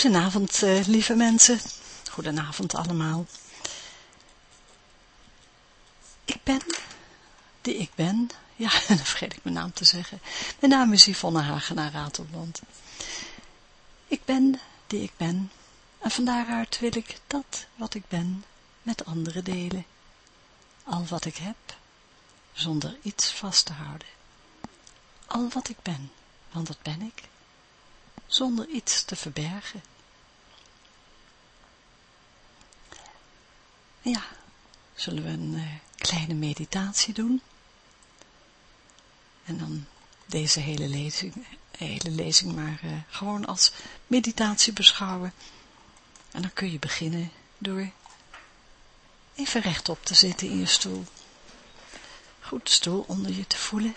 Goedenavond, uh, lieve mensen. Goedenavond allemaal. Ik ben die ik ben. Ja, dan vergeet ik mijn naam te zeggen. Mijn naam is Yvonne Hagenaar Ratelband. Ik ben die ik ben. En van daaruit wil ik dat wat ik ben met anderen delen. Al wat ik heb, zonder iets vast te houden. Al wat ik ben, want dat ben ik zonder iets te verbergen. Ja, zullen we een uh, kleine meditatie doen? En dan deze hele lezing, hele lezing maar uh, gewoon als meditatie beschouwen. En dan kun je beginnen door even rechtop te zitten in je stoel. Goed de stoel onder je te voelen,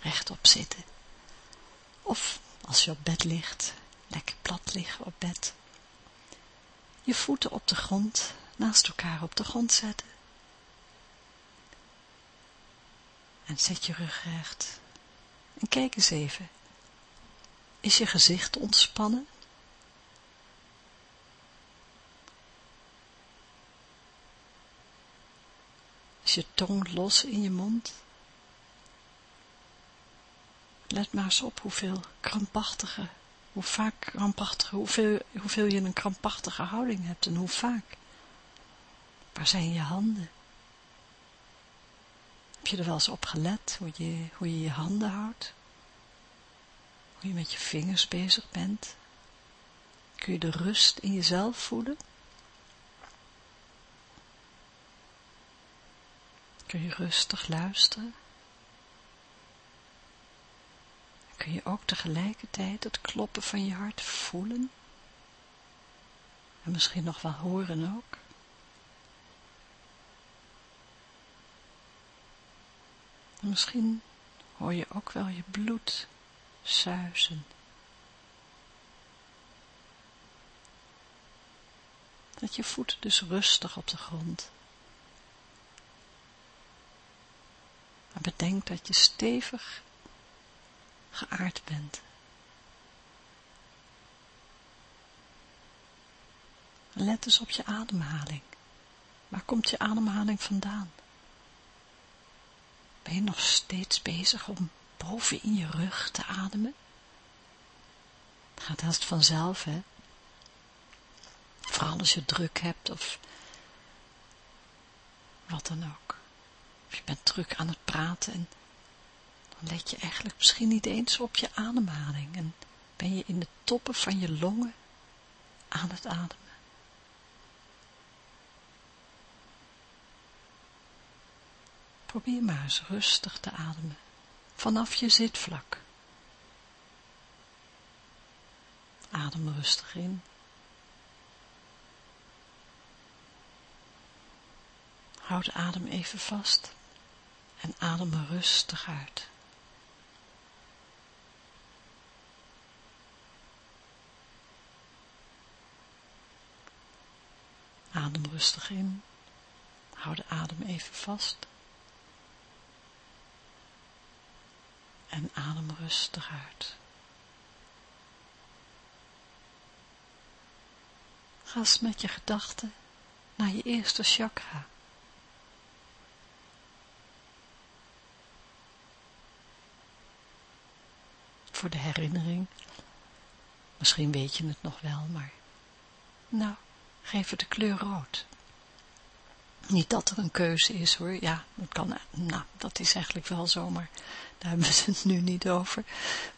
rechtop zitten. Of als je op bed ligt, lekker plat liggen op bed. Je voeten op de grond, naast elkaar op de grond zetten. En zet je rug recht. En kijk eens even. Is je gezicht ontspannen? Is je tong los in je mond? Let maar eens op hoeveel krampachtige, hoe vaak krampachtige, hoeveel, hoeveel je een krampachtige houding hebt en hoe vaak. Waar zijn je handen? Heb je er wel eens op gelet hoe je hoe je, je handen houdt? Hoe je met je vingers bezig bent? Kun je de rust in jezelf voelen? Kun je rustig luisteren? Kun je ook tegelijkertijd het kloppen van je hart voelen en misschien nog wel horen ook. En misschien hoor je ook wel je bloed suizen. Dat je voeten dus rustig op de grond. Bedenk dat je stevig geaard bent. Let eens op je ademhaling. Waar komt je ademhaling vandaan? Ben je nog steeds bezig om boven in je rug te ademen? Het gaat haast vanzelf, hè? Vooral als je druk hebt of wat dan ook. Of je bent druk aan het praten en dan let je eigenlijk misschien niet eens op je ademhaling en ben je in de toppen van je longen aan het ademen. Probeer maar eens rustig te ademen vanaf je zitvlak. Adem rustig in. Houd de adem even vast en adem rustig uit. Adem rustig in. Hou de adem even vast. En adem rustig uit. Ga eens met je gedachten naar je eerste chakra. Voor de herinnering. Misschien weet je het nog wel, maar... Nou, geef het de kleur rood. Niet dat er een keuze is hoor, ja, dat kan, nou, dat is eigenlijk wel zo, maar daar hebben we het nu niet over.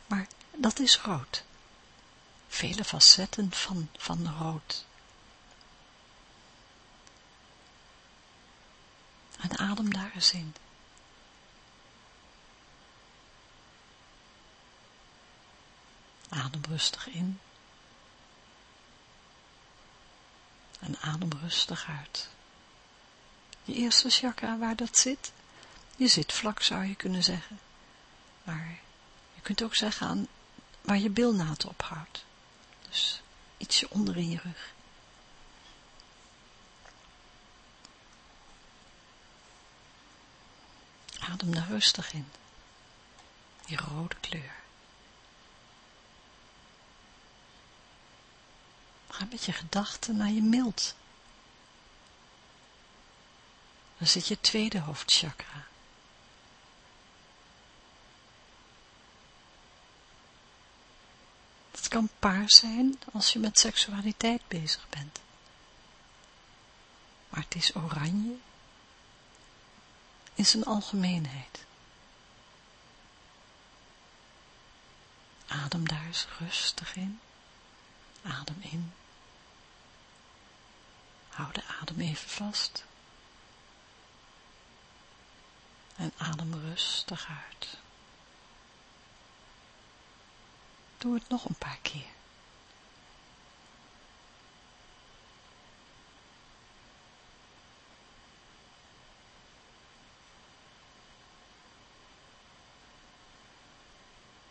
Maar dat is rood. Vele facetten van, van rood. En adem daar eens in. Adem rustig in. En adem rustig uit. Je eerste chakra waar dat zit, je zit vlak zou je kunnen zeggen. Maar je kunt ook zeggen aan waar je bilnaad ophoudt. Dus ietsje onder in je rug. Adem daar rustig in. Die rode kleur. Ga met je gedachten naar je mild. Dan zit je tweede hoofdchakra. Het kan paars zijn als je met seksualiteit bezig bent. Maar het is oranje in zijn algemeenheid. Adem daar eens rustig in. Adem in. Hou de adem even vast. En adem rustig uit. Doe het nog een paar keer.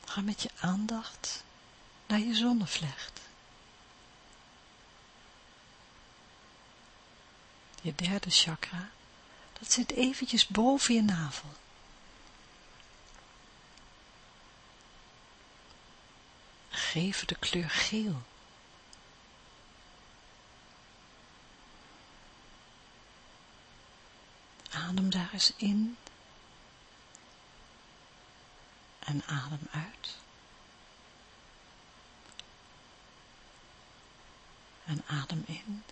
Ga met je aandacht naar je zonnevlecht. Je derde chakra, dat zit eventjes boven je navel. Geef de kleur geel. Adem daar eens in en adem uit. En adem in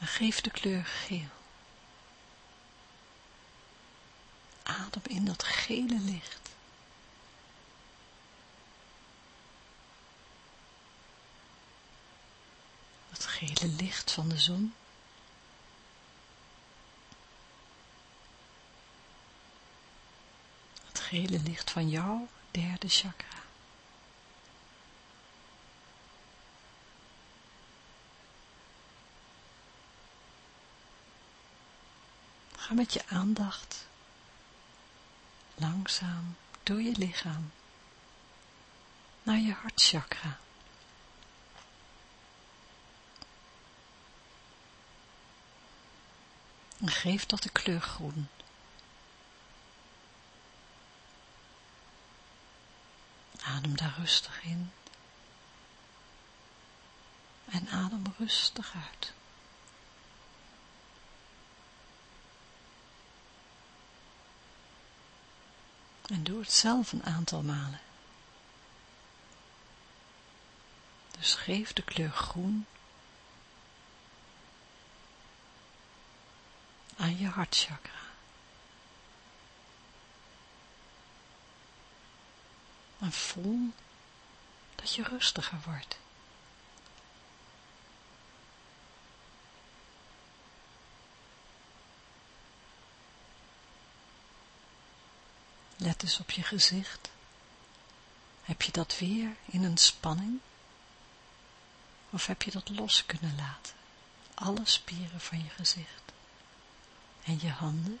en geef de kleur geel. Adem in dat gele licht. Het gele licht van de zon. Het gele licht van jouw derde chakra. Ga met je aandacht langzaam door je lichaam naar je hartchakra. En geef dat de kleur groen. Adem daar rustig in. En adem rustig uit. En doe het zelf een aantal malen. Dus geef de kleur groen aan je hartchakra. En voel dat je rustiger wordt. Let eens op je gezicht. Heb je dat weer in een spanning? Of heb je dat los kunnen laten? Alle spieren van je gezicht. En je handen,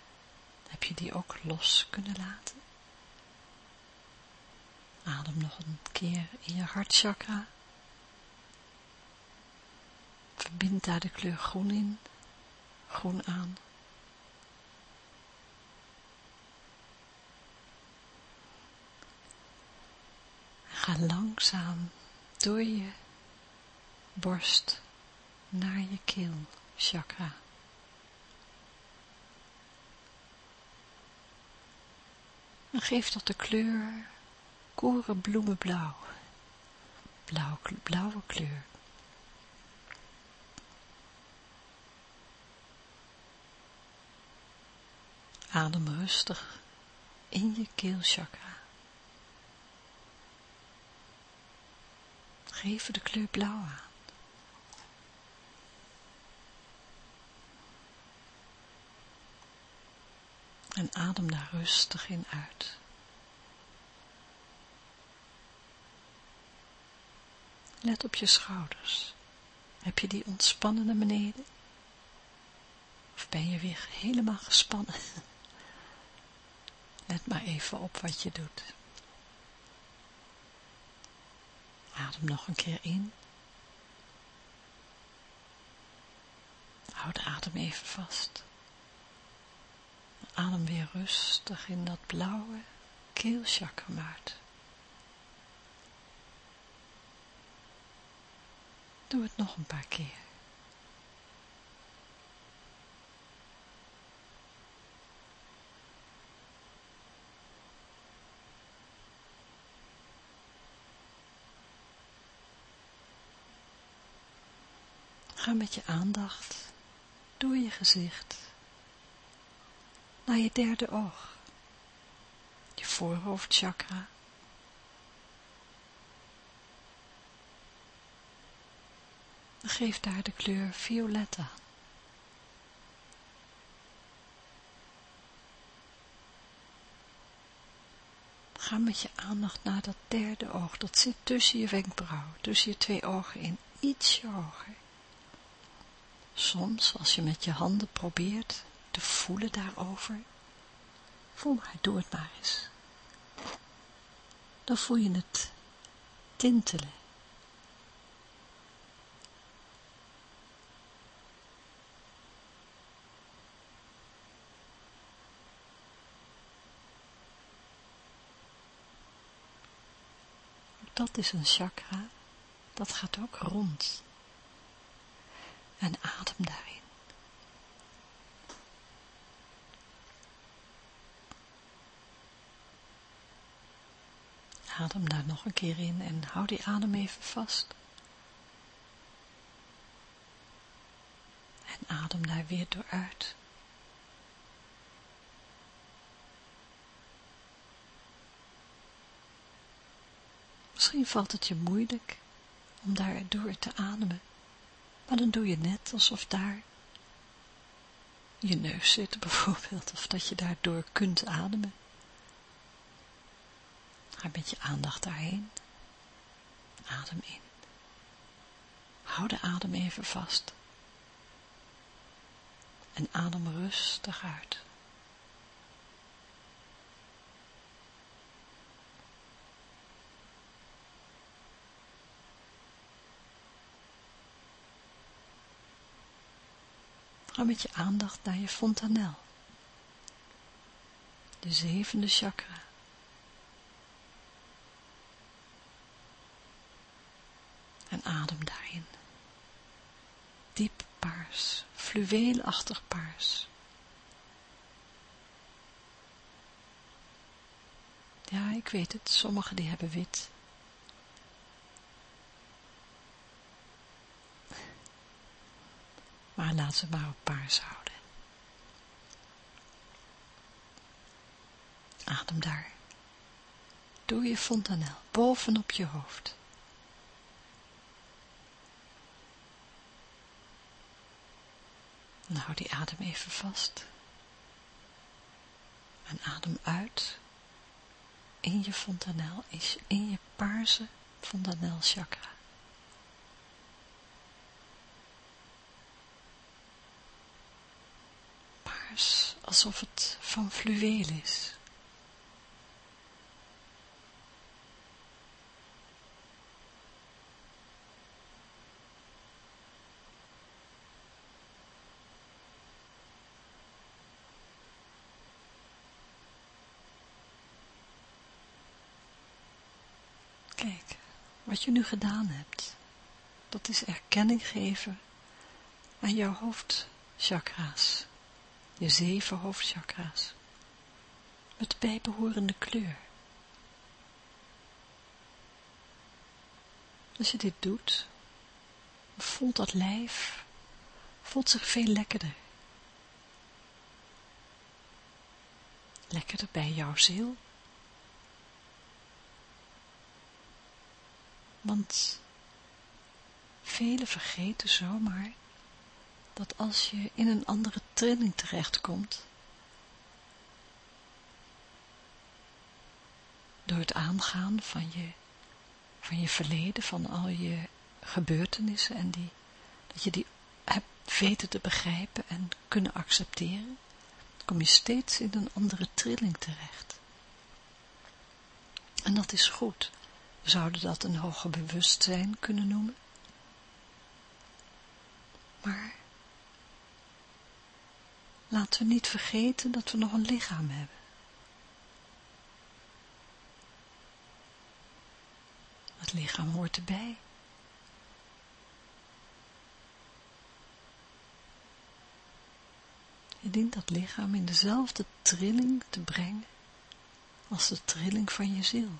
heb je die ook los kunnen laten? Adem nog een keer in je hartchakra. Verbind daar de kleur groen in, groen aan. Ga langzaam door je borst naar je keelchakra. En geef dat de kleur korenbloemenblauw. Blauw, blauwe kleur. Adem rustig in je keelchakra. Geef de kleur blauw aan. En adem daar rustig in uit. Let op je schouders. Heb je die ontspannen naar beneden? Of ben je weer helemaal gespannen? Let maar even op wat je doet. Adem nog een keer in. Houd de adem even vast. Adem weer rustig in dat blauwe keelchakra uit. Doe het nog een paar keer. Ga met je aandacht door je gezicht naar je derde oog, je voorhoofdchakra. Geef daar de kleur violet aan. Ga met je aandacht naar dat derde oog, dat zit tussen je wenkbrauw, tussen je twee ogen in, ietsje hoger. Soms, als je met je handen probeert te voelen daarover, voel maar, doe het maar eens. Dan voel je het tintelen. Dat is een chakra, dat gaat ook rond en adem daarin. Adem daar nog een keer in en hou die adem even vast. En adem daar weer door uit. Misschien valt het je moeilijk om daar door te ademen. Maar dan doe je net alsof daar je neus zit bijvoorbeeld, of dat je daardoor kunt ademen. Ga met je aandacht daarheen. Adem in. Hou de adem even vast. En adem rustig uit. Ga met je aandacht naar je fontanel. De zevende chakra. En adem daarin. Diep paars, fluweelachtig paars. Ja, ik weet het, sommigen die hebben wit. Maar laat ze maar op paars houden. Adem daar. Doe je fontanel bovenop je hoofd. En hou die adem even vast. En adem uit in je fontanel, in je paarse fontanel chakra. Alsof het van fluweel is. Kijk, wat je nu gedaan hebt, dat is erkenning geven aan jouw hoofdchakra's je zeven hoofdchakra's, met bijbehorende kleur. Als je dit doet, voelt dat lijf, voelt zich veel lekkerder. Lekkerder bij jouw ziel. Want velen vergeten zomaar dat als je in een andere trilling terechtkomt, door het aangaan van je, van je verleden, van al je gebeurtenissen en die, dat je die hebt weten te begrijpen en kunnen accepteren, kom je steeds in een andere trilling terecht. En dat is goed. We zouden dat een hoger bewustzijn kunnen noemen. Maar Laten we niet vergeten dat we nog een lichaam hebben. Het lichaam hoort erbij. Je dient dat lichaam in dezelfde trilling te brengen als de trilling van je ziel.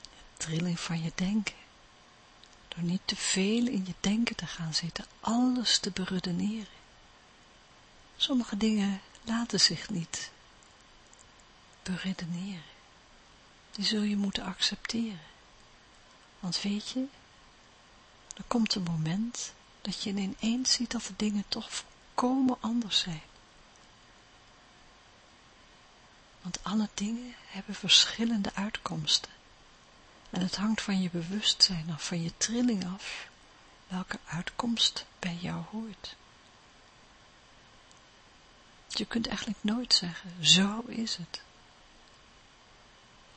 De trilling van je denken. Door niet te veel in je denken te gaan zitten, alles te beredeneren. Sommige dingen laten zich niet beredeneren. Die zul je moeten accepteren. Want weet je, er komt een moment dat je ineens ziet dat de dingen toch volkomen anders zijn. Want alle dingen hebben verschillende uitkomsten. En het hangt van je bewustzijn af, van je trilling af, welke uitkomst bij jou hoort. Je kunt eigenlijk nooit zeggen, zo is het.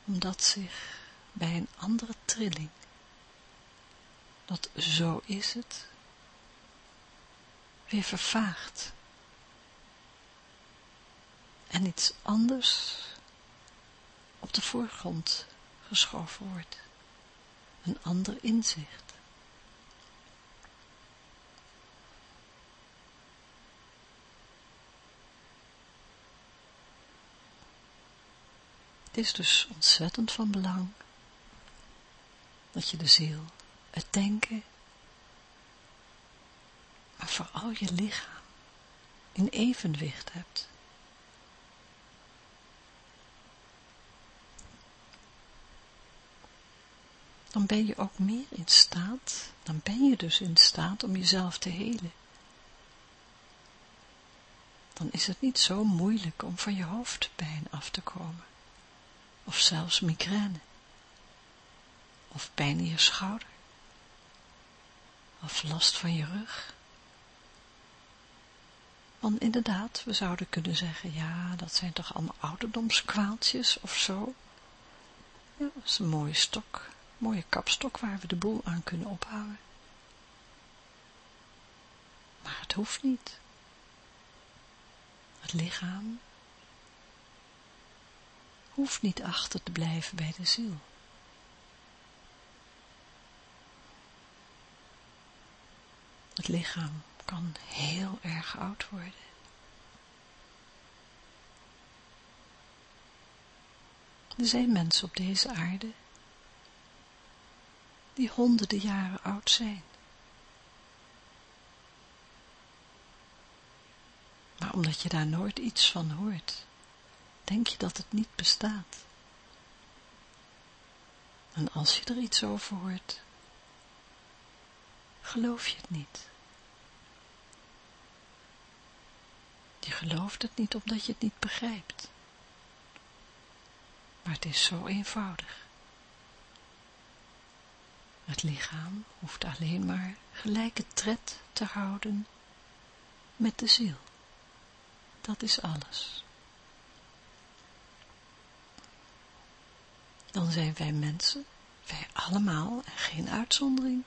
Omdat zich bij een andere trilling, dat zo is het, weer vervaagt. En iets anders op de voorgrond geschoven wordt. Een ander inzicht. Het is dus ontzettend van belang dat je de ziel, het denken, maar vooral je lichaam in evenwicht hebt. Dan ben je ook meer in staat, dan ben je dus in staat om jezelf te helen. Dan is het niet zo moeilijk om van je hoofdpijn af te komen of zelfs migraine, of pijn in je schouder, of last van je rug. Want inderdaad, we zouden kunnen zeggen, ja, dat zijn toch allemaal ouderdomskwaaltjes of zo. Ja, dat is een mooie stok, mooie kapstok waar we de boel aan kunnen ophouden. Maar het hoeft niet. Het lichaam hoeft niet achter te blijven bij de ziel. Het lichaam kan heel erg oud worden. Er zijn mensen op deze aarde die honderden jaren oud zijn. Maar omdat je daar nooit iets van hoort, denk je dat het niet bestaat. En als je er iets over hoort, geloof je het niet. Je gelooft het niet omdat je het niet begrijpt. Maar het is zo eenvoudig. Het lichaam hoeft alleen maar gelijke tred te houden met de ziel. Dat is alles. Dan zijn wij mensen, wij allemaal, en geen uitzondering,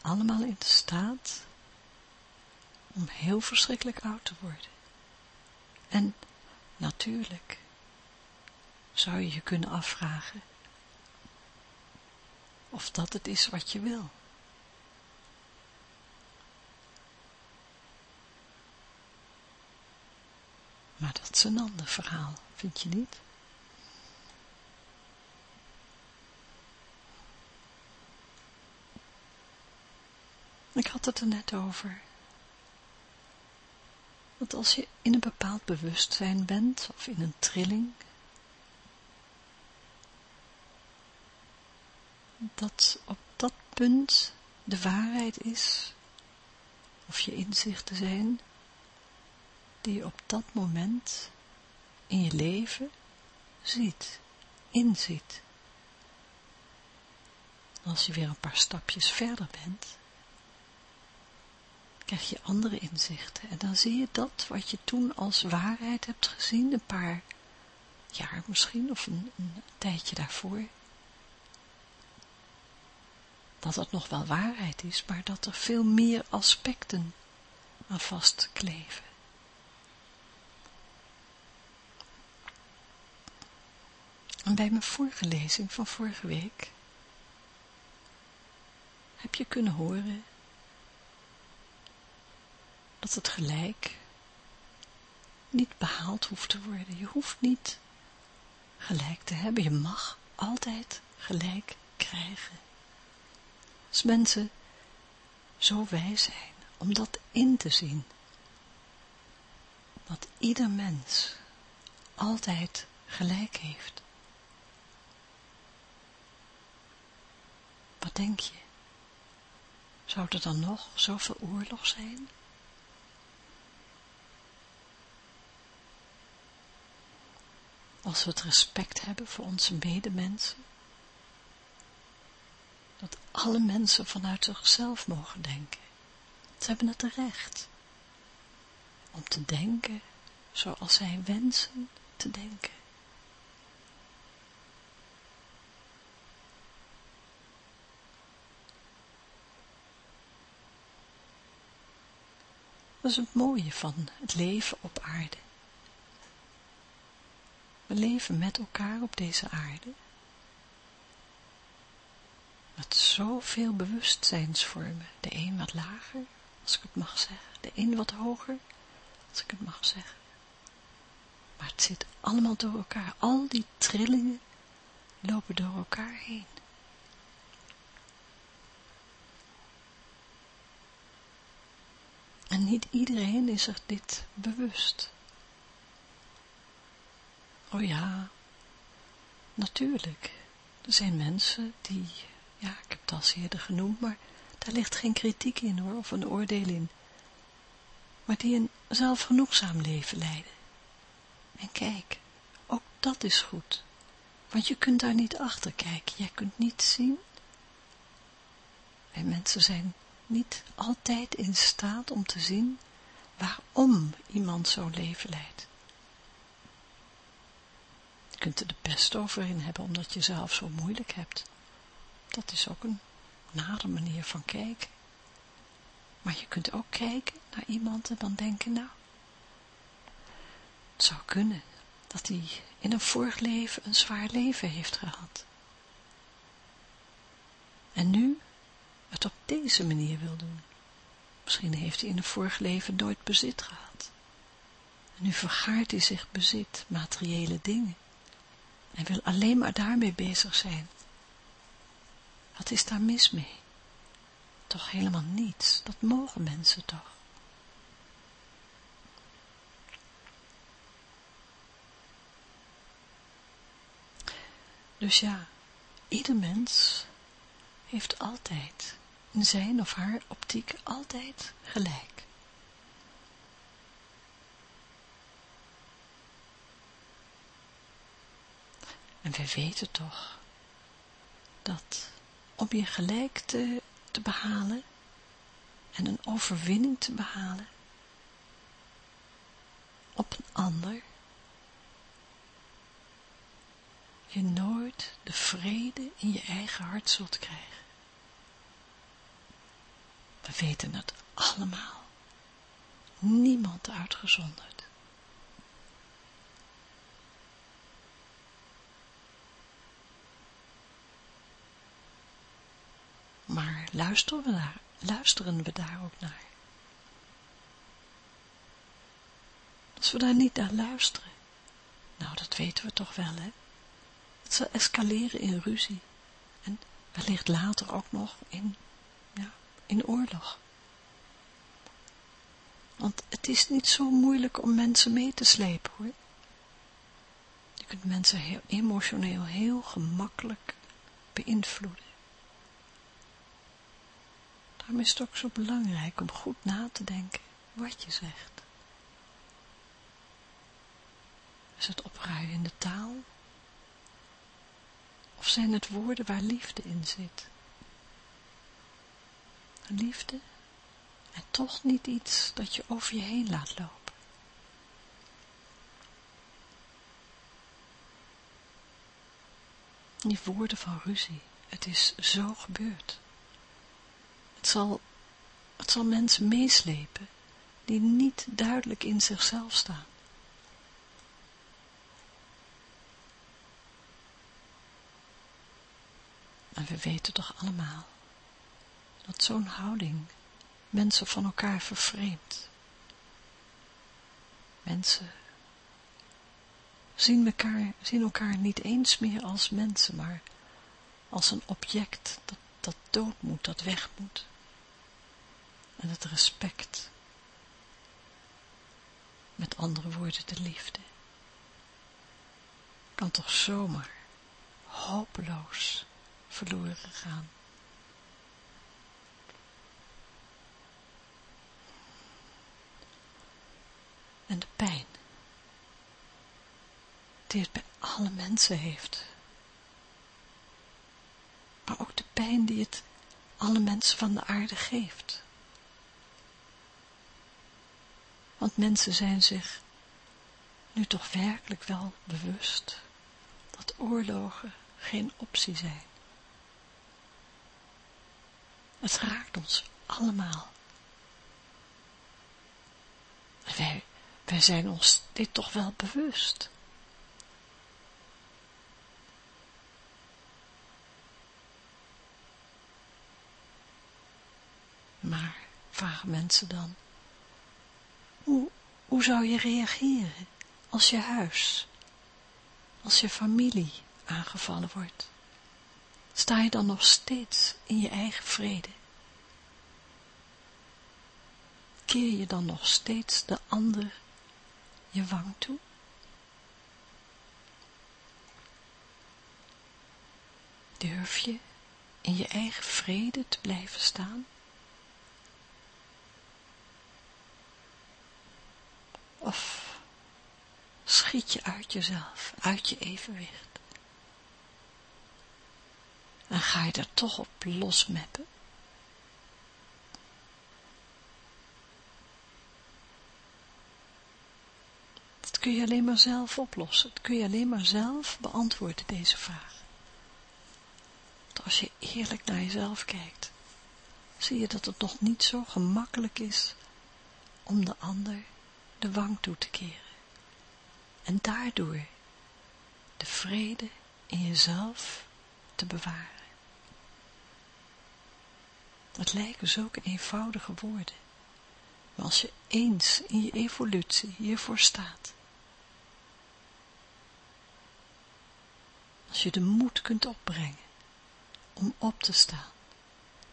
allemaal in staat om heel verschrikkelijk oud te worden. En natuurlijk zou je je kunnen afvragen of dat het is wat je wil. Maar dat is een ander verhaal, vind je niet? Het er net over. Dat als je in een bepaald bewustzijn bent, of in een trilling, dat op dat punt de waarheid is, of je inzichten zijn, die je op dat moment in je leven ziet, inziet. Als je weer een paar stapjes verder bent, krijg je andere inzichten. En dan zie je dat wat je toen als waarheid hebt gezien, een paar jaar misschien, of een, tijdje daarvoor, dat dat nog wel waarheid is, maar dat er veel meer aspecten aan vastkleven. En bij mijn vorige lezing van vorige week heb je kunnen horen dat het gelijk niet behaald hoeft te worden. Je hoeft niet gelijk te hebben. Je mag altijd gelijk krijgen. Als mensen zo wijs zijn om dat in te zien. Dat ieder mens altijd gelijk heeft. Wat denk je? Zou er dan nog zoveel oorlog zijn? Als we het respect hebben voor onze medemensen, dat alle mensen vanuit zichzelf mogen denken. Ze hebben het recht om te denken zoals zij wensen te denken. Dat is het mooie van het leven op aarde. We leven met elkaar op deze aarde. Met zoveel bewustzijnsvormen. De een wat lager, als ik het mag zeggen. De een wat hoger, als ik het mag zeggen. Maar het zit allemaal door elkaar. Al die trillingen lopen door elkaar heen. En niet iedereen is zich dit bewust. Oh ja, natuurlijk. Er zijn mensen die, ja, ik heb het al eerder genoemd, maar daar ligt geen kritiek in hoor, of een oordeel in. Maar die een zelfgenoegzaam leven leiden. En kijk, ook dat is goed. Want je kunt daar niet achter kijken. Jij kunt niet zien. En mensen zijn niet altijd in staat om te zien waarom iemand zo'n leven leidt. Je kunt er de pest over in hebben, omdat je zelf zo moeilijk hebt. Dat is ook een nare manier van kijken. Maar je kunt ook kijken naar iemand en dan denken, nou, het zou kunnen dat hij in een vorig leven een zwaar leven heeft gehad. En nu het op deze manier wil doen. Misschien heeft hij in een vorig leven nooit bezit gehad. En nu vergaart hij zich bezit, materiële dingen. En wil alleen maar daarmee bezig zijn. Wat is daar mis mee? Toch helemaal niets. Dat mogen mensen toch. Dus ja, ieder mens heeft altijd, in zijn of haar optiek, altijd gelijk. En wij weten toch dat om je gelijk te, te behalen en een overwinning te behalen op een ander, je nooit de vrede in je eigen hart zult krijgen. We weten het allemaal. Niemand uitgezonderd. Maar luisteren we daar, luisteren we daar ook naar? Als we daar niet naar luisteren, nou dat weten we toch wel hè. Het zal escaleren in ruzie. En wellicht later ook nog in, ja, in oorlog. Want het is niet zo moeilijk om mensen mee te slepen hoor. Je kunt mensen heel emotioneel heel gemakkelijk beïnvloeden. Daarom is het ook zo belangrijk om goed na te denken wat je zegt. Is het opruiende taal? Of zijn het woorden waar liefde in zit? Liefde en toch niet iets dat je over je heen laat lopen. Die woorden van ruzie, het is zo gebeurd. Het zal, het zal mensen meeslepen die niet duidelijk in zichzelf staan. En we weten toch allemaal dat zo'n houding mensen van elkaar vervreemdt. Mensen zien elkaar, zien elkaar niet eens meer als mensen, maar als een object dat, dat dood moet, dat weg moet. En het respect, met andere woorden de liefde, kan toch zomaar hopeloos verloren gaan. En de pijn die het bij alle mensen heeft. Maar ook de pijn die het alle mensen van de aarde geeft. Want mensen zijn zich nu toch werkelijk wel bewust dat oorlogen geen optie zijn. Het raakt ons allemaal. wij, wij zijn ons dit toch wel bewust. Maar, vragen mensen dan, hoe, hoe zou je reageren als je huis, als je familie aangevallen wordt? Sta je dan nog steeds in je eigen vrede? Keer je dan nog steeds de ander je wang toe? Durf je in je eigen vrede te blijven staan? Of schiet je uit jezelf, uit je evenwicht? En ga je er toch op losmeppen? Dat kun je alleen maar zelf oplossen. Dat kun je alleen maar zelf beantwoorden, deze vraag. Want als je eerlijk naar jezelf kijkt, zie je dat het nog niet zo gemakkelijk is om de ander de wang toe te keren. En daardoor de vrede in jezelf te bewaren. Het lijken zulke eenvoudige woorden, maar als je eens in je evolutie hiervoor staat, als je de moed kunt opbrengen om op te staan,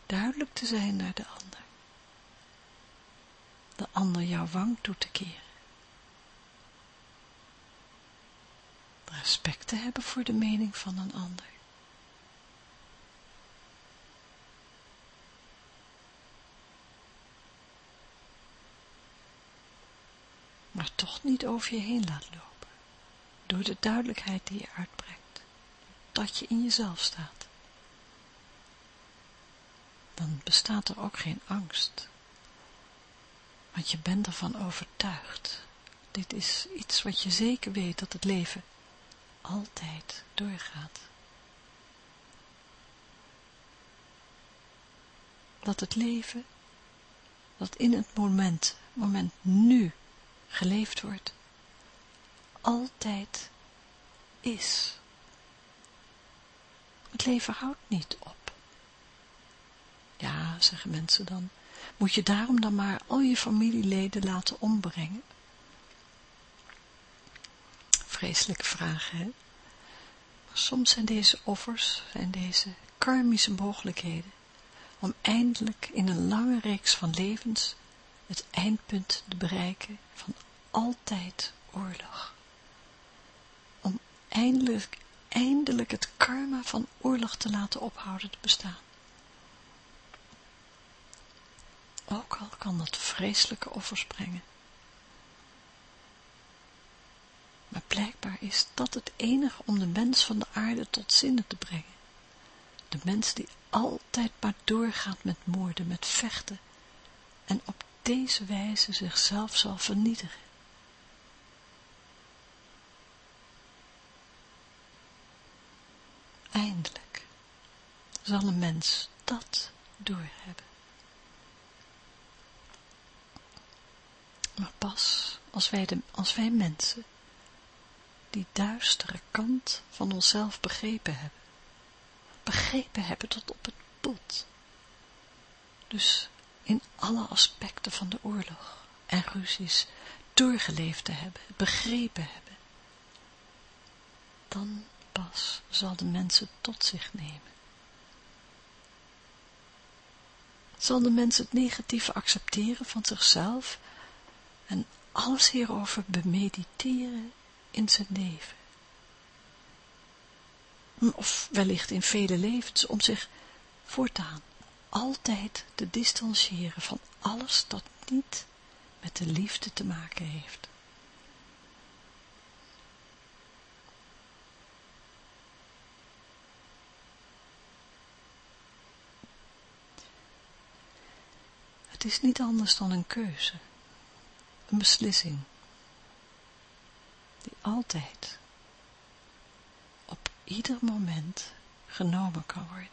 duidelijk te zijn naar de ander, de ander jouw wang toe te keren. Respect te hebben voor de mening van een ander. Maar toch niet over je heen laat lopen, door de duidelijkheid die je uitbrengt, dat je in jezelf staat. Dan bestaat er ook geen angst, want je bent ervan overtuigd. Dit is iets wat je zeker weet dat het leven altijd doorgaat. Dat het leven, dat in het moment, moment nu geleefd wordt, altijd is. Het leven houdt niet op. Ja, zeggen mensen dan, moet je daarom dan maar al je familieleden laten ombrengen? Vreselijke vragen, hè? Maar soms zijn deze offers, zijn deze karmische mogelijkheden, om eindelijk in een lange reeks van levens het eindpunt te bereiken van altijd oorlog. Om eindelijk, eindelijk het karma van oorlog te laten ophouden te bestaan. Ook al kan dat vreselijke offers brengen. Maar blijkbaar is dat het enige om de mens van de aarde tot zinnen te brengen. De mens die altijd maar doorgaat met moorden, met vechten en op deze wijze zichzelf zal vernietigen. Eindelijk zal een mens dat doorhebben. Maar pas als wij, de, als wij mensen die duistere kant van onszelf begrepen hebben, begrepen hebben tot op het bot. Dus in alle aspecten van de oorlog en ruzies doorgeleefd te hebben, begrepen hebben, dan pas zal de mensen tot zich nemen. Zal de mens het negatieve accepteren van zichzelf en alles hierover bemediteren in zijn leven. Of wellicht in vele levens om zich voortaan altijd te distancieren van alles dat niet met de liefde te maken heeft. Het is niet anders dan een keuze, een beslissing, die altijd, op ieder moment genomen kan worden.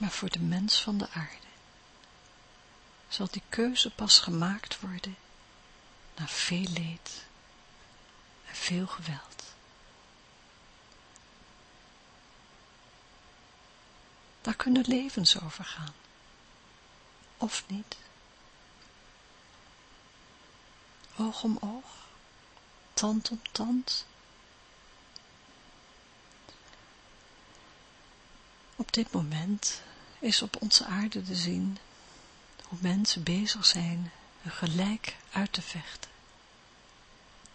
Maar voor de mens van de aarde zal die keuze pas gemaakt worden na veel leed en veel geweld. Daar kunnen levens over gaan. Of niet. Oog om oog, tand om tand. Op dit moment is op onze aarde te zien hoe mensen bezig zijn hun gelijk uit te vechten.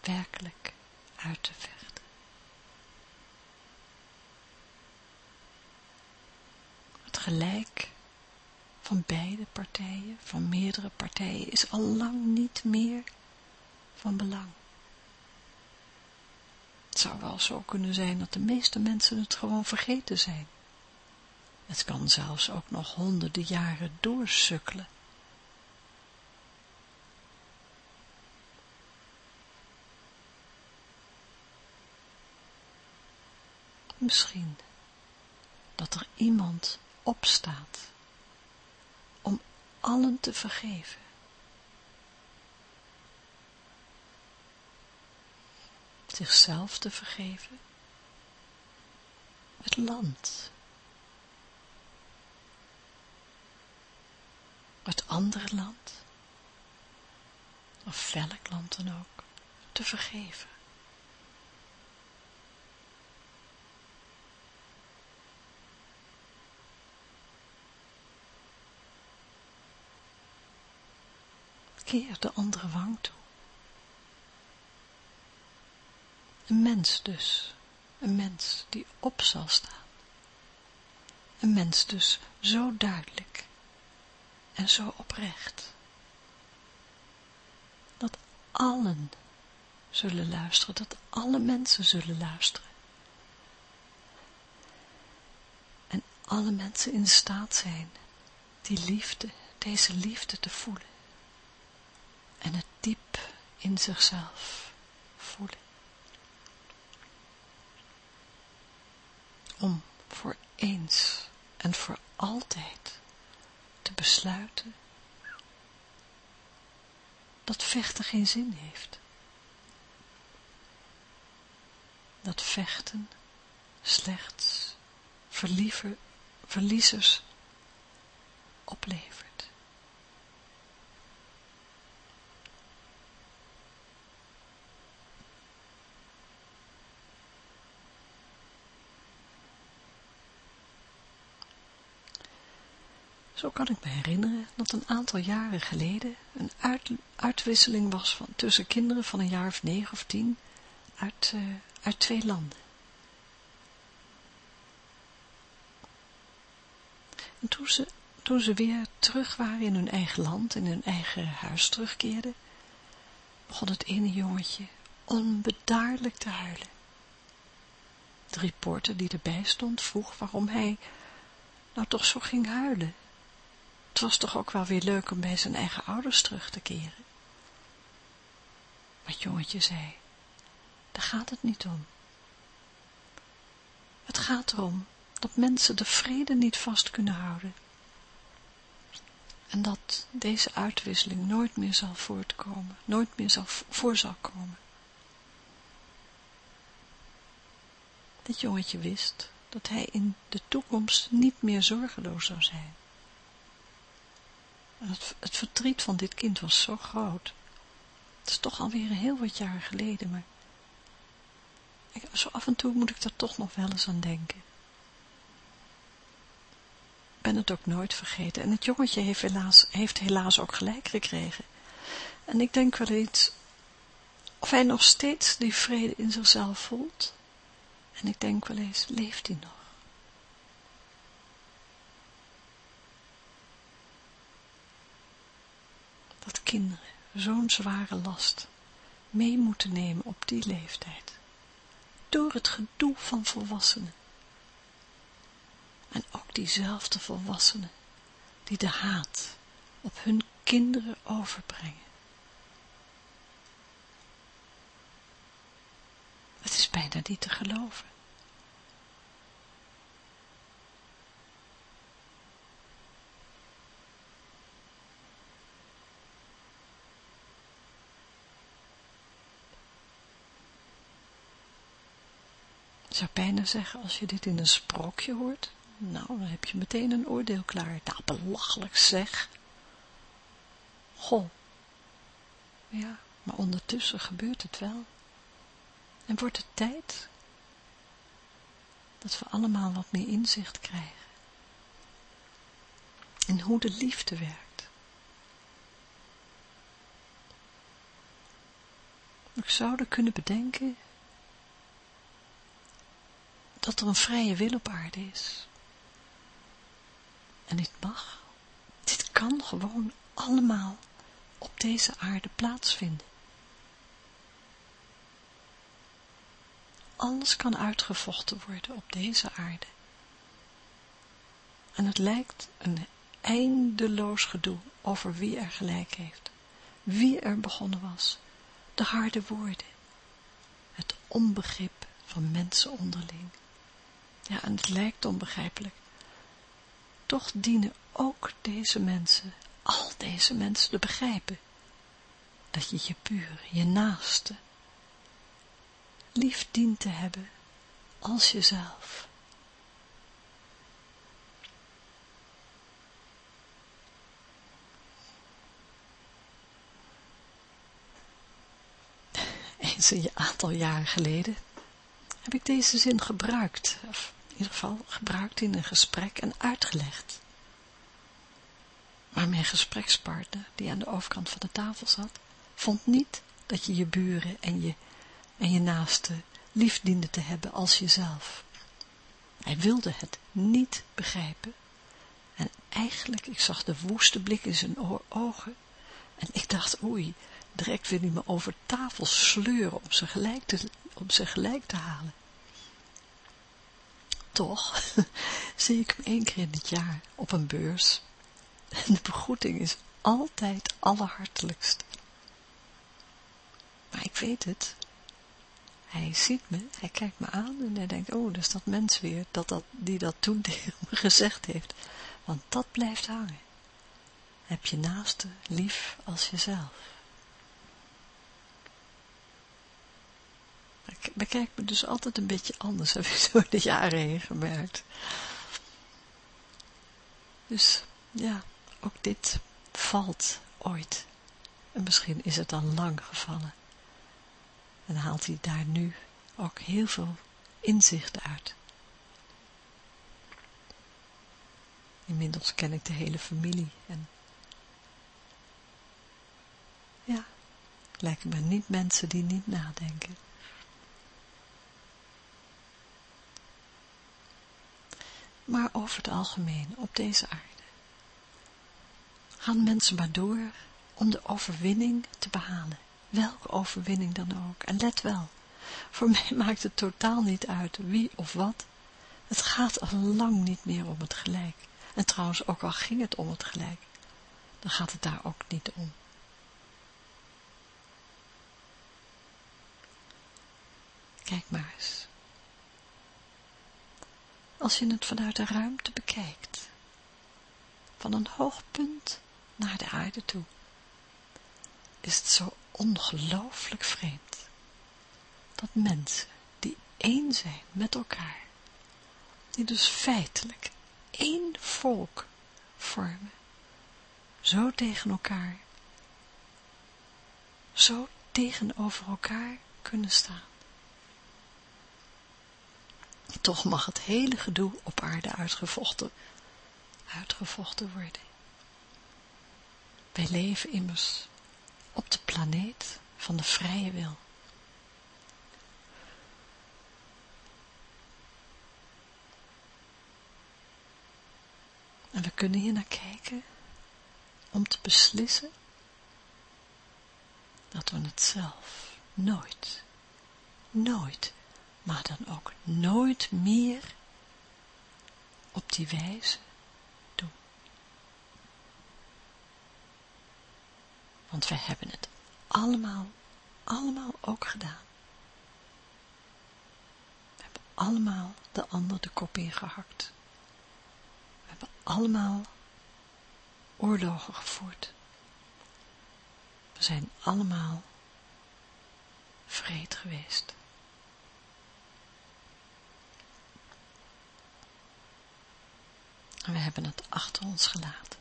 Werkelijk uit te vechten. Gelijk van beide partijen, van meerdere partijen, is al lang niet meer van belang. Het zou wel zo kunnen zijn dat de meeste mensen het gewoon vergeten zijn. Het kan zelfs ook nog honderden jaren doorsukkelen. Misschien dat er iemand opstaat om allen te vergeven. Zichzelf te vergeven, het land, het andere land, of welk land dan ook, te vergeven. Keer de andere wang toe. Een mens dus, een mens die op zal staan. Een mens dus zo duidelijk en zo oprecht, dat allen zullen luisteren, dat alle mensen zullen luisteren. En alle mensen in staat zijn die liefde, deze liefde te voelen en het diep in zichzelf voelen. Om voor eens en voor altijd te besluiten dat vechten geen zin heeft. Dat vechten slechts verliezers oplevert. Zo kan ik me herinneren dat een aantal jaren geleden een uitwisseling was van, tussen kinderen van een jaar of negen of tien uit, uh, uit twee landen. En toen ze, toen ze weer terug waren in hun eigen land, in hun eigen huis terugkeerden, begon het ene jongetje onbedaarlijk te huilen. De reporter die erbij stond vroeg waarom hij nou toch zo ging huilen was toch ook wel weer leuk om bij zijn eigen ouders terug te keren. Maar het jongetje zei, daar gaat het niet om. Het gaat erom dat mensen de vrede niet vast kunnen houden. En dat deze uitwisseling nooit meer zal voortkomen, nooit meer zal, voor zal komen. Dit jongetje wist dat hij in de toekomst niet meer zorgeloos zou zijn. Het, het verdriet van dit kind was zo groot. Het is toch alweer heel wat jaar geleden, maar ik, zo af en toe moet ik er toch nog wel eens aan denken. Ik ben het ook nooit vergeten. En het jongetje heeft heeft helaas ook gelijk gekregen. En ik denk wel eens, of hij nog steeds die vrede in zichzelf voelt. En ik denk wel eens, leeft hij nog? Dat kinderen zo'n zware last mee moeten nemen op die leeftijd. Door het gedoe van volwassenen. En ook diezelfde volwassenen die de haat op hun kinderen overbrengen. Het is bijna niet te geloven. Zou bijna zeggen, als je dit in een sprokje hoort, nou, dan heb je meteen een oordeel klaar. Nou, belachelijk zeg. Goh. Ja, maar ondertussen gebeurt het wel. En wordt het tijd dat we allemaal wat meer inzicht krijgen in hoe de liefde werkt. We zouden kunnen bedenken dat er een vrije wil op aarde is. En dit mag, dit kan gewoon allemaal op deze aarde plaatsvinden. Alles kan uitgevochten worden op deze aarde. En het lijkt een eindeloos gedoe over wie er gelijk heeft, wie er begonnen was, de harde woorden, het onbegrip van mensen onderling. Ja, en het lijkt onbegrijpelijk. Toch dienen ook deze mensen, al deze mensen te begrijpen, dat je je puur, je naaste, lief dient te hebben als jezelf. Eens een aantal jaren geleden heb ik deze zin gebruikt, of in ieder geval gebruikt in een gesprek en uitgelegd. Maar mijn gesprekspartner, die aan de overkant van de tafel zat, vond niet dat je je buren en je, en je naaste lief diende te hebben als jezelf. Hij wilde het niet begrijpen. En eigenlijk, ik zag de woeste blik in zijn ogen. En ik dacht, oei, direct wil hij me over tafel sleuren om ze gelijk te, om ze gelijk te halen. Toch zie ik hem één keer in het jaar op een beurs. En de begroeting is altijd allerhartelijkst. Maar ik weet het. Hij ziet me, hij kijkt me aan en hij denkt, oh, dat is dat mens weer, dat, dat, die dat toen tegen me gezegd heeft. Want dat blijft hangen. Heb je naaste lief als jezelf. Ik bekijk me dus altijd een beetje anders, heb ik door de jaren heen gemerkt. Dus ja, ook dit valt ooit. En misschien is het dan lang gevallen. En haalt hij daar nu ook heel veel inzicht uit. Inmiddels ken ik de hele familie en ja, lijken me niet mensen die niet nadenken. Maar over het algemeen op deze aarde. Gaan mensen maar door om de overwinning te behalen. Welke overwinning dan ook. En let wel, voor mij maakt het totaal niet uit wie of wat. Het gaat al lang niet meer om het gelijk. En trouwens, ook al ging het om het gelijk, dan gaat het daar ook niet om. Kijk maar eens als je het vanuit de ruimte bekijkt, van een hoog punt naar de aarde toe, is het zo ongelooflijk vreemd, dat mensen die één zijn met elkaar, die dus feitelijk één volk vormen, zo tegen elkaar, zo tegenover elkaar kunnen staan. Toch mag het hele gedoe op aarde uitgevochten, uitgevochten worden. Wij leven immers op de planeet van de vrije wil. En we kunnen hier naar kijken om te beslissen dat we het zelf nooit, nooit, maar dan ook nooit meer op die wijze doen. Want we hebben het allemaal, allemaal ook gedaan. We hebben allemaal de ander de kop ingehakt allemaal oorlogen gevoerd. We zijn allemaal vreed geweest. En we hebben het achter ons gelaten.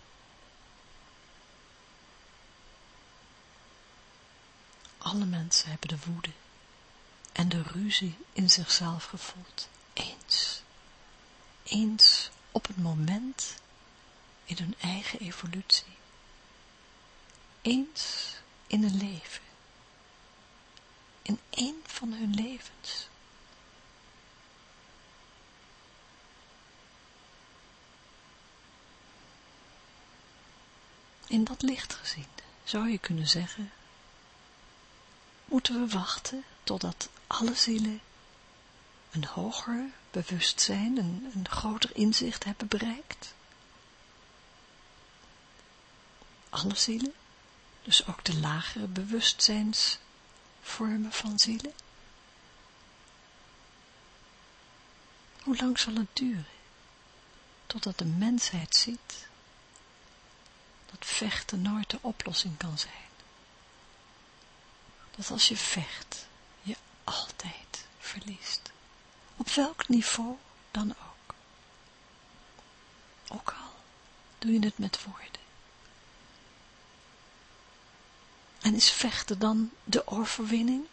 Alle mensen hebben de woede en de ruzie in zichzelf gevoeld. Eens. Eens op het moment in hun eigen evolutie. Eens in een leven. In één van hun levens. In dat licht gezien zou je kunnen zeggen, moeten we wachten totdat alle zielen een hoger bewustzijn, een, een groter inzicht hebben bereikt. Alle zielen, dus ook de lagere bewustzijnsvormen van zielen. Hoe lang zal het duren, totdat de mensheid ziet dat vechten nooit de oplossing kan zijn? Dat als je vecht, je altijd verliest. Op welk niveau dan ook. Ook al doe je het met woorden. En is vechten dan de overwinning?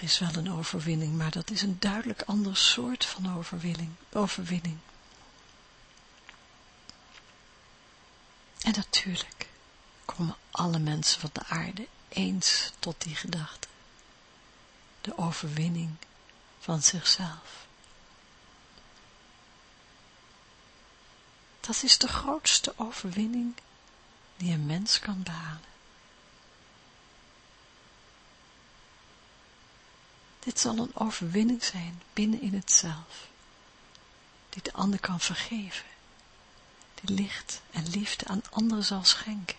Is wel een overwinning, maar dat is een duidelijk ander soort van overwinning. overwinning. En natuurlijk komen alle mensen van de aarde eens tot die gedachte. De overwinning van zichzelf. Dat is de grootste overwinning die een mens kan behalen. Dit zal een overwinning zijn binnen in het zelf, die de ander kan vergeven, die licht en liefde aan anderen zal schenken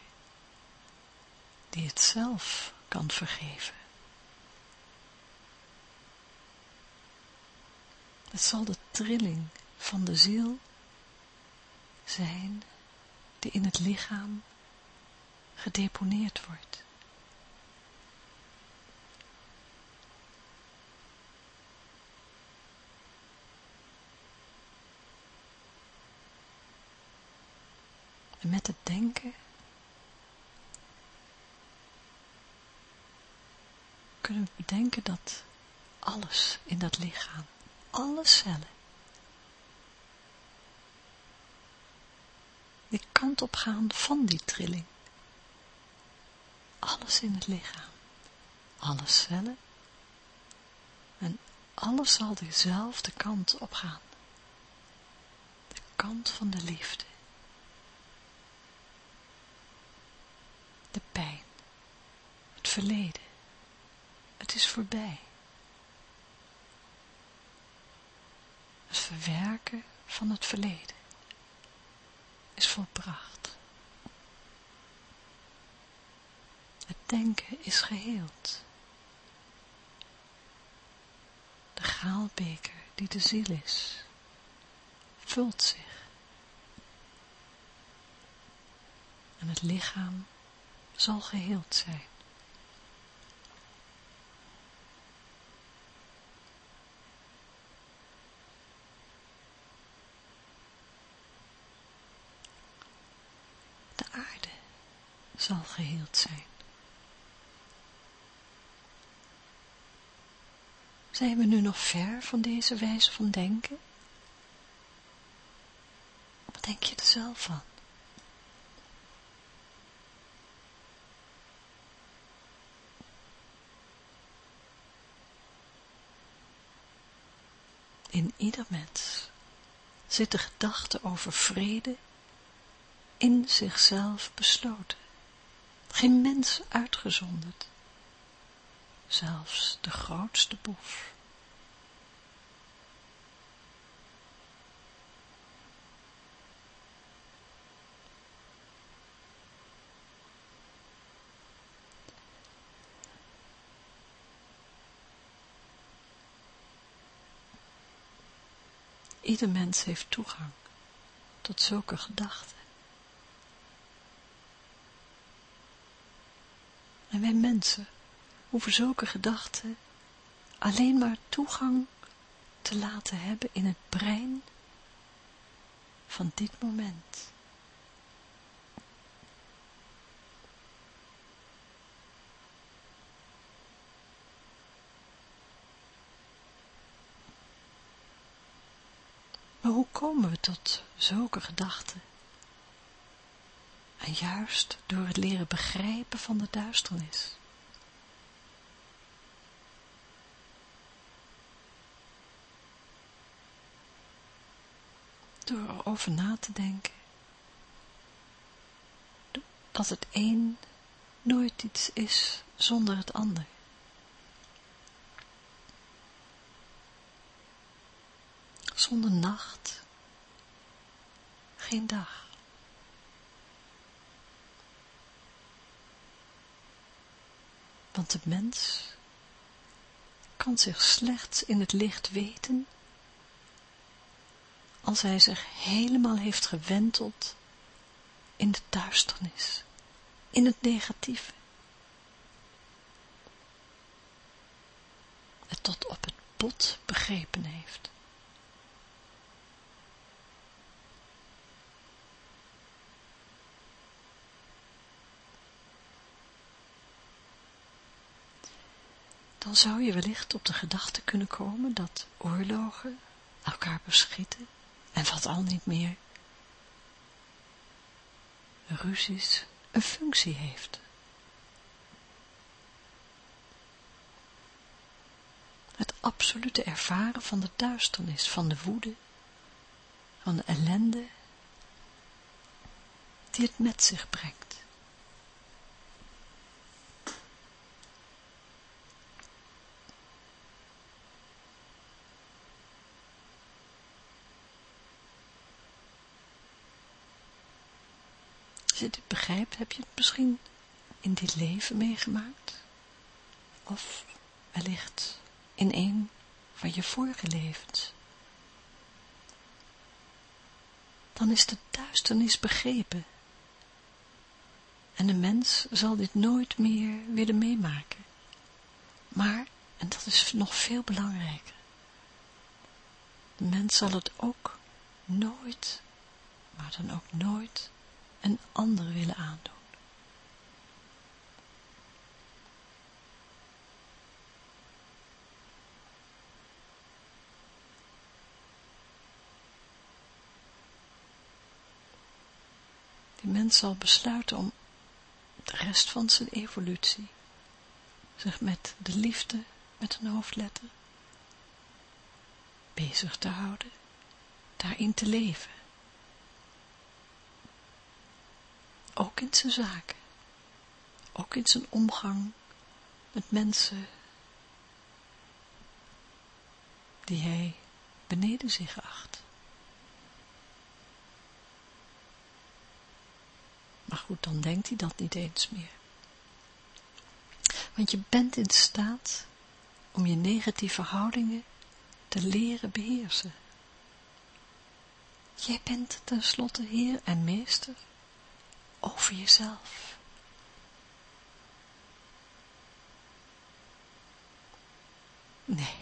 die het zelf kan vergeven. Het zal de trilling van de ziel zijn die in het lichaam gedeponeerd wordt. En met het denken kunnen we bedenken dat alles in dat lichaam, alle cellen, die kant op gaan van die trilling. Alles in het lichaam, alle cellen en alles zal dezelfde kant op gaan. De kant van de liefde. De pijn, het verleden het is voorbij. Het verwerken van het verleden is volbracht. Het denken is geheeld. De gaalbeker die de ziel is, vult zich. En het lichaam zal geheeld zijn. De aarde zal geheeld zijn. Zijn we nu nog ver van deze wijze van denken? Wat denk je er zelf van? Ieder mens zit de gedachte over vrede in zichzelf besloten. Geen mens uitgezonderd. Zelfs de grootste boef. Ieder mens heeft toegang tot zulke gedachten. En wij mensen hoeven zulke gedachten alleen maar toegang te laten hebben in het brein van dit moment. Maar hoe komen we tot zulke gedachten? En juist door het leren begrijpen van de duisternis. Door erover na te denken. Dat het een nooit iets is zonder het ander. Zonder nacht, geen dag. Want de mens kan zich slechts in het licht weten als hij zich helemaal heeft gewenteld in de duisternis, in het negatieve. Het tot op het bot begrepen heeft. Dan zou je wellicht op de gedachte kunnen komen dat oorlogen elkaar beschieten en wat al niet meer, ruzies een functie heeft. Het absolute ervaren van de duisternis, van de woede, van de ellende, die het met zich brengt. je dit begrijpt, heb je het misschien in dit leven meegemaakt? Of wellicht in een van je vorige levens? Dan is de duisternis begrepen. En de mens zal dit nooit meer willen meemaken. Maar, en dat is nog veel belangrijker, de mens zal het ook nooit, maar dan ook nooit een ander willen aandoen. Die mens zal besluiten om de rest van zijn evolutie zich met de liefde met een hoofdletter bezig te houden, daarin te leven. Ook in zijn zaken, ook in zijn omgang met mensen die hij beneden zich acht. Maar goed, dan denkt hij dat niet eens meer. Want je bent in staat om je negatieve houdingen te leren beheersen. Jij bent tenslotte heer en meester over jezelf. Nee,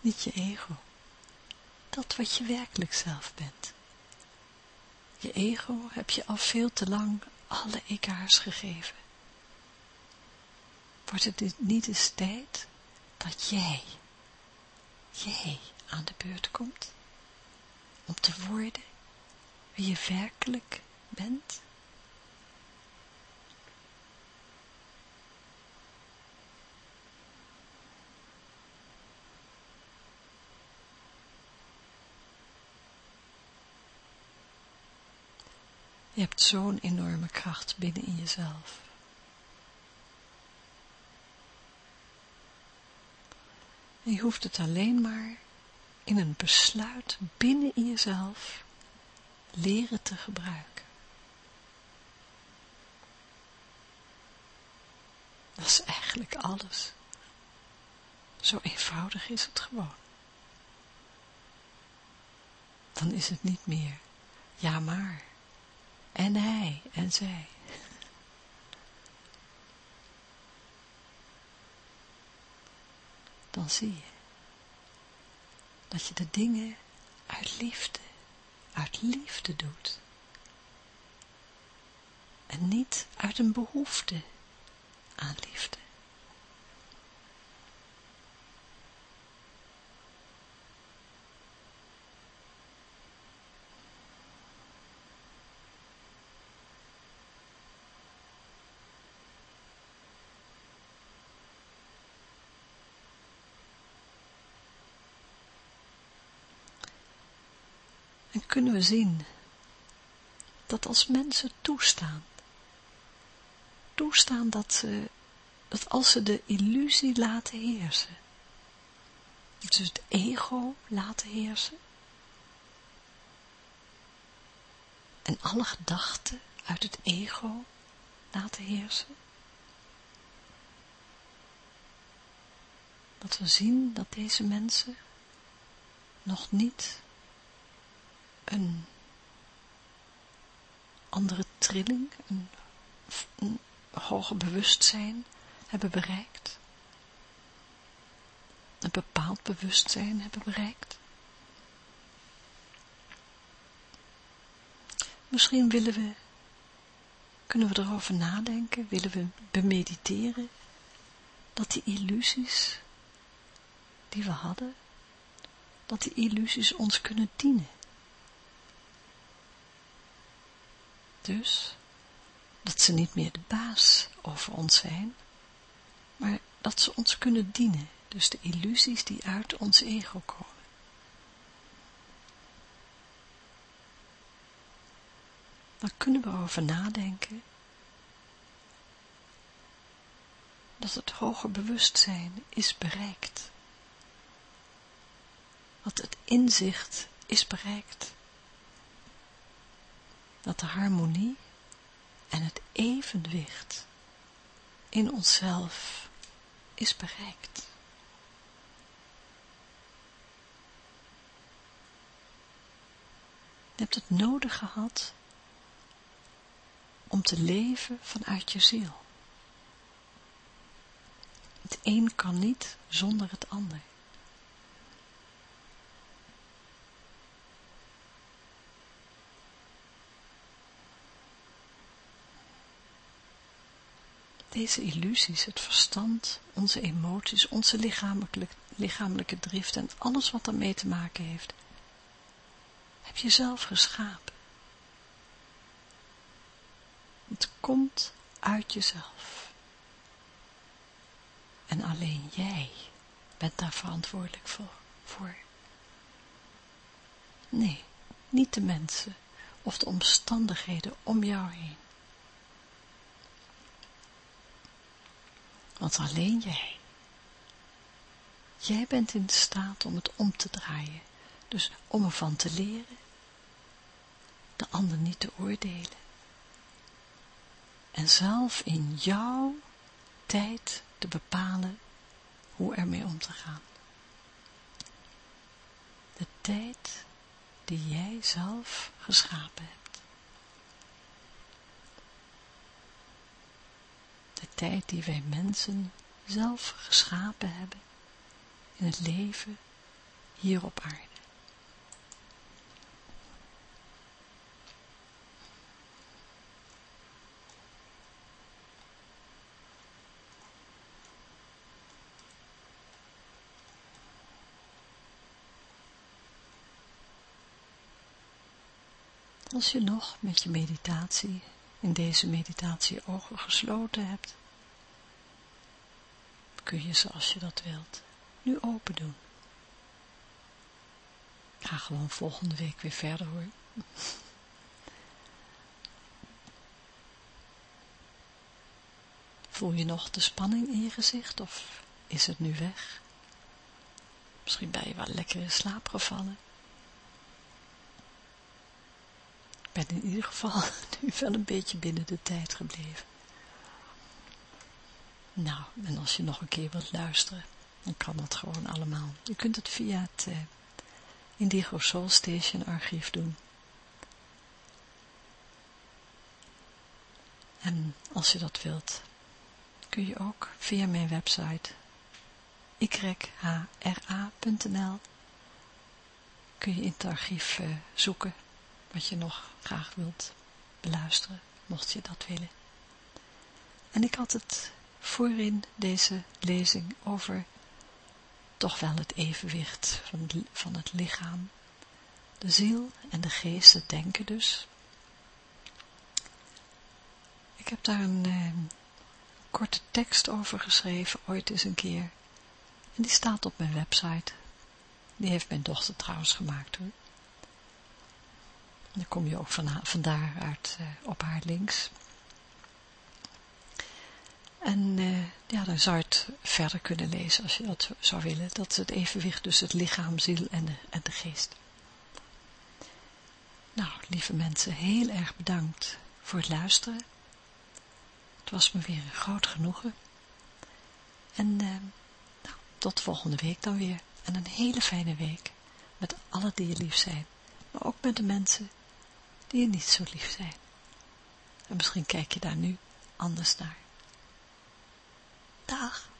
niet je ego. Dat wat je werkelijk zelf bent. Je ego heb je al veel te lang alle ekaars gegeven. Wordt het niet eens tijd dat jij, jij aan de beurt komt? Om te worden wie je werkelijk bent? Je hebt zo'n enorme kracht binnen in jezelf. En je hoeft het alleen maar in een besluit binnen in jezelf leren te gebruiken. Dat is eigenlijk alles. Zo eenvoudig is het gewoon. Dan is het niet meer, ja maar, en hij en zij. Dan zie je dat je de dingen uit liefde, uit liefde doet. En niet uit een behoefte aan liefde. Kunnen we zien dat als mensen toestaan, toestaan dat, ze, dat als ze de illusie laten heersen, dus het ego laten heersen, en alle gedachten uit het ego laten heersen, dat we zien dat deze mensen nog niet een andere trilling, een, hoger bewustzijn hebben bereikt. Een bepaald bewustzijn hebben bereikt. Misschien willen we, kunnen we erover nadenken, willen we bemediteren, dat die illusies die we hadden, dat die illusies ons kunnen dienen. Dus dat ze niet meer de baas over ons zijn, maar dat ze ons kunnen dienen, dus de illusies die uit ons ego komen. Dan kunnen we over nadenken dat het hoger bewustzijn is bereikt. Dat het inzicht is bereikt dat de harmonie en het evenwicht in onszelf is bereikt. Je hebt het nodig gehad om te leven vanuit je ziel. Het een kan niet zonder het ander. Deze illusies, het verstand, onze emoties, onze lichamelijke, lichamelijke drift en alles wat daarmee te maken heeft, heb je zelf geschapen. Het komt uit jezelf. En alleen jij bent daar verantwoordelijk voor. voor. Nee, niet de mensen of de omstandigheden om jou heen. Want alleen jij. Jij bent in staat om het om te draaien. Dus om ervan te leren. De ander niet te oordelen. En zelf in jouw tijd te bepalen hoe ermee om te gaan. De tijd die jij zelf geschapen hebt. realiteit die wij mensen zelf geschapen hebben in het leven hier op aarde. Als je nog met je meditatie in deze meditatie ogen gesloten hebt, kun je zoals je dat wilt, nu open doen. Ga gewoon volgende week weer verder hoor. Voel je nog de spanning in je gezicht of is het nu weg? Misschien ben je wel lekker in slaap gevallen. Ik ben in ieder geval nu wel een beetje binnen de tijd gebleven. Nou, en als je nog een keer wilt luisteren, dan kan dat gewoon allemaal. Je kunt het via het uh, Indigo Soul Station archief doen. En als je dat wilt, kun je ook via mijn website yhra.nl kun je in het archief uh, zoeken wat je nog graag wilt beluisteren, mocht je dat willen. En ik had het voorin deze lezing over toch wel het evenwicht van, van het lichaam, de ziel en de geest, het denken dus. Ik heb daar een eh, korte tekst over geschreven, ooit eens een keer. En die staat op mijn website. Die heeft mijn dochter trouwens gemaakt hoor. Dan kom je ook van, van daaruit uh, op haar links. En uh, ja, dan zou je het verder kunnen lezen als je dat zou willen. Dat is het evenwicht tussen het lichaam, ziel en de, en de geest. Nou, lieve mensen, heel erg bedankt voor het luisteren. Het was me weer een groot genoegen. En uh, nou, tot volgende week dan weer. En een hele fijne week. Met alle die je lief zijn. Maar ook met de mensen die je niet zo lief zijn. En misschien kijk je daar nu anders naar. Dag.